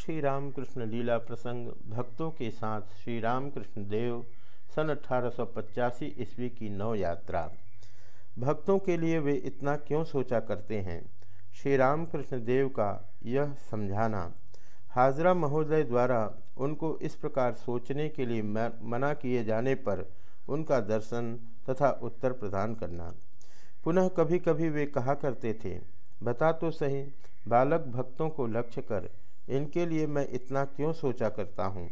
श्री रामकृष्ण लीला प्रसंग, भक्तों के साथ श्री रामकृष्ण देव, सन अठारह सौ पचासी ईस्वी की नौ यात्रा। भक्तों के लिए वे इतना क्यों सोचा करते हैं? श्री रामकृष्ण देव का यह समझाना। हाजरा महोदय द्वारा उनको इस प्रकार सोचने के लिए मना किए जाने पर उनका दर्शन तथा उत्तर प्रदान करना। पुनः कभी कभी वे कहा करते थे, बता तो सही, बालक भक्तों को लक्ष्य कर इनके लिए मैं इतना क्यों सोचा करता हूँ?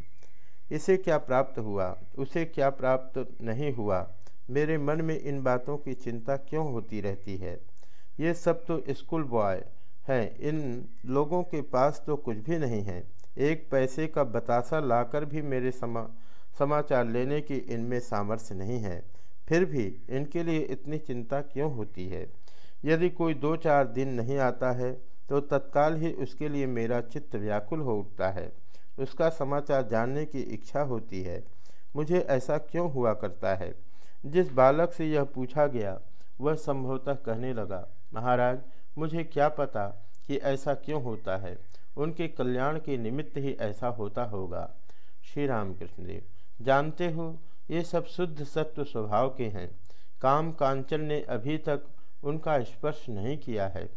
इसे क्या प्राप्त हुआ? उसे क्या प्राप्त नहीं हुआ? मेरे मन में इन बातों की चिंता क्यों होती रहती है? ये सब तो स्कूल बॉय हैं। इन लोगों के पास तो कुछ भी नहीं है। एक पैसे का बतासा लाकर भी मेरे समा, समाचार लेने की इनमें सामर्थ्य नहीं है। फिर भी इनके लिए इतनी चिंता क्यों होती है? यदि कोई दो चार दिन नहीं आता है तो तत्काल ही उसके लिए मेरा चित्त व्याकुल हो उठता है। उसका समाचार जानने की इच्छा होती है। मुझे ऐसा क्यों हुआ करता है? जिस बालक से यह पूछा गया, वह संभवतः कहने लगा, महाराज, मुझे क्या पता कि ऐसा क्यों होता है? उनके कल्याण के निमित्त ही ऐसा होता होगा। श्री राम कृष्णदेव जानते हो, ये सब शुद्ध सत्व स्वभाव के हैं। काम कांचन ने अभी तक उनका स्पर्श नहीं किया है।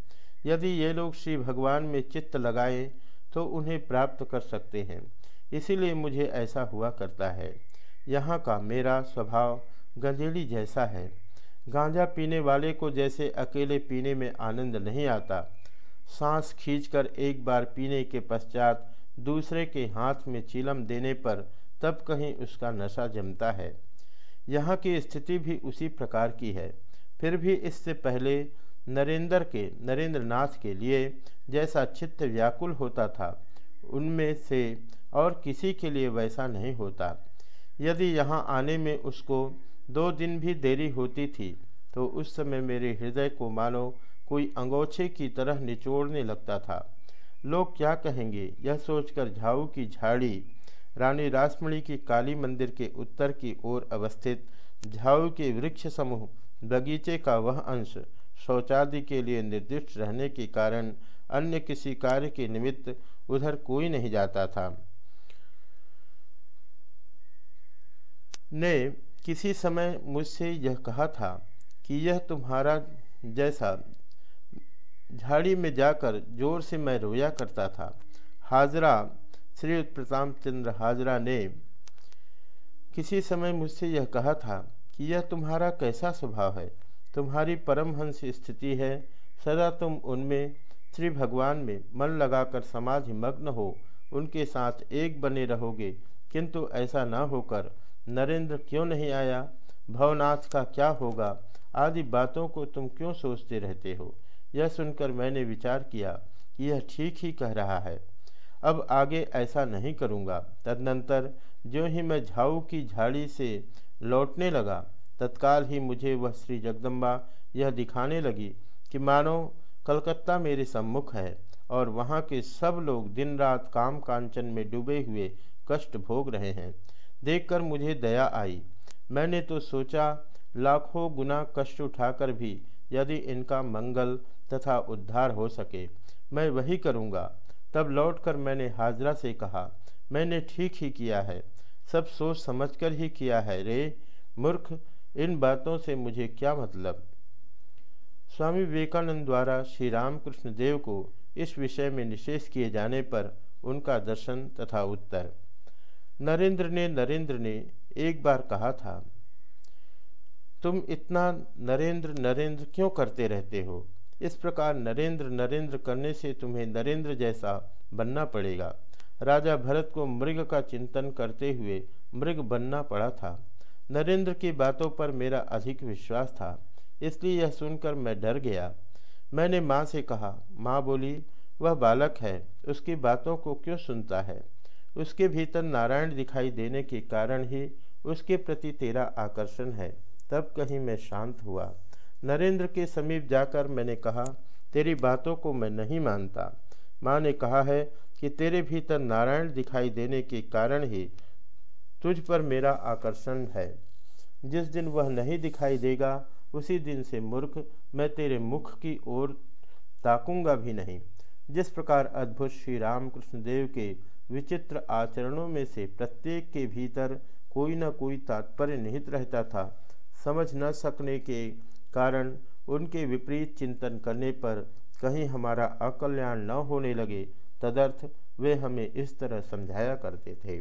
यदि ये लोग श्री भगवान में चित्त लगाए तो उन्हें प्राप्त कर सकते हैं। इसीलिए मुझे ऐसा हुआ करता है। यहाँ का मेरा स्वभाव गंजेड़ी जैसा है। गांजा पीने वाले को जैसे अकेले पीने में आनंद नहीं आता। सांस खींचकर एक बार पीने के पश्चात दूसरे के हाथ में चिलम देने पर तब कहीं उसका नशा जमता है। यहाँ की स्थिति भी उसी प्रकार की है। फिर भी इससे पहले नरेंद्र के नरेंद्र नाथ के लिए जैसा चित्त व्याकुल होता था, उनमें से और किसी के लिए वैसा नहीं होता। यदि यहाँ आने में उसको दो दिन भी देरी होती थी तो उस समय मेरे हृदय को मानो कोई अंगोछे की तरह निचोड़ने लगता था। लोग क्या कहेंगे? यह सोचकर झाऊ की झाड़ी, रानी रासमणी की काली मंदिर के उत्तर की ओर अवस्थित, झाऊ के वृक्ष समूह, बगीचे का वह अंश शौचादि के लिए निर्दिष्ट रहने के कारण अन्य किसी कार्य के निमित्त उधर कोई नहीं जाता था। ने किसी समय मुझसे यह कहा था कि यह तुम्हारा जैसा झाड़ी में जाकर ज़ोर से मैं रोया करता था। हाजरा, श्री प्रताप चंद्र हाजरा ने किसी समय मुझसे यह कहा था कि यह तुम्हारा कैसा स्वभाव है? तुम्हारी परमहंस स्थिति है। सदा तुम उनमें श्री भगवान में मन लगाकर समाज मग्न हो। उनके साथ एक बने रहोगे। किंतु ऐसा न होकर नरेंद्र क्यों नहीं आया? भवनाथ का क्या होगा? आदि बातों को तुम क्यों सोचते रहते हो? यह सुनकर मैंने विचार किया कि यह ठीक ही कह रहा है। अब आगे ऐसा नहीं करूँगा। तदनंतर जो ही मैं झाऊ की झाड़ी से लौटने लगा तत्काल ही मुझे वह श्री जगदम्बा यह दिखाने लगी कि मानो कलकत्ता मेरे सम्मुख है और वहाँ के सब लोग दिन रात काम कांचन में डूबे हुए कष्ट भोग रहे हैं। देखकर मुझे दया आई। मैंने तो सोचा, लाखों गुना कष्ट उठाकर भी यदि इनका मंगल तथा उद्धार हो सके, मैं वही करूँगा। तब लौटकर मैंने हाजरा से कहा, मैंने ठीक ही किया है। सब सोच समझकर ही किया है रे, मूर्ख इन बातों से मुझे क्या मतलब? स्वामी विवेकानंद द्वारा श्री रामकृष्ण देव को इस विषय में निषेध किए जाने पर उनका दर्शन तथा उत्तर। नरेंद्र ने नरेंद्र ने एक बार कहा था, तुम इतना नरेंद्र नरेंद्र क्यों करते रहते हो? इस प्रकार नरेंद्र नरेंद्र करने से तुम्हें नरेंद्र जैसा बनना पड़ेगा। राजा भरत को मृग का चिंतन करते हुए मृग बनना पड़ा था। नरेंद्र की बातों पर मेरा अधिक विश्वास था, इसलिए यह सुनकर मैं डर गया। मैंने माँ से कहा, माँ बोली, वह बालक है, उसकी बातों को क्यों सुनता है? उसके भीतर नारायण दिखाई देने के कारण ही उसके प्रति तेरा आकर्षण है। तब कहीं मैं शांत हुआ। नरेंद्र के समीप जाकर मैंने कहा, तेरी बातों को मैं नहीं मानता। माँ ने कहा है कि तेरे भीतर नारायण दिखाई देने के कारण ही तुझ पर मेरा आकर्षण है। जिस दिन वह नहीं दिखाई देगा, उसी दिन से मूर्ख मैं तेरे मुख की ओर ताकूँगा भी नहीं। जिस प्रकार अद्भुत श्री रामकृष्ण देव के विचित्र आचरणों में से प्रत्येक के भीतर कोई न कोई तात्पर्य निहित रहता था, समझ न सकने के कारण उनके विपरीत चिंतन करने पर कहीं हमारा अकल्याण न होने लगे, तदर्थ वे हमें इस तरह समझाया करते थे।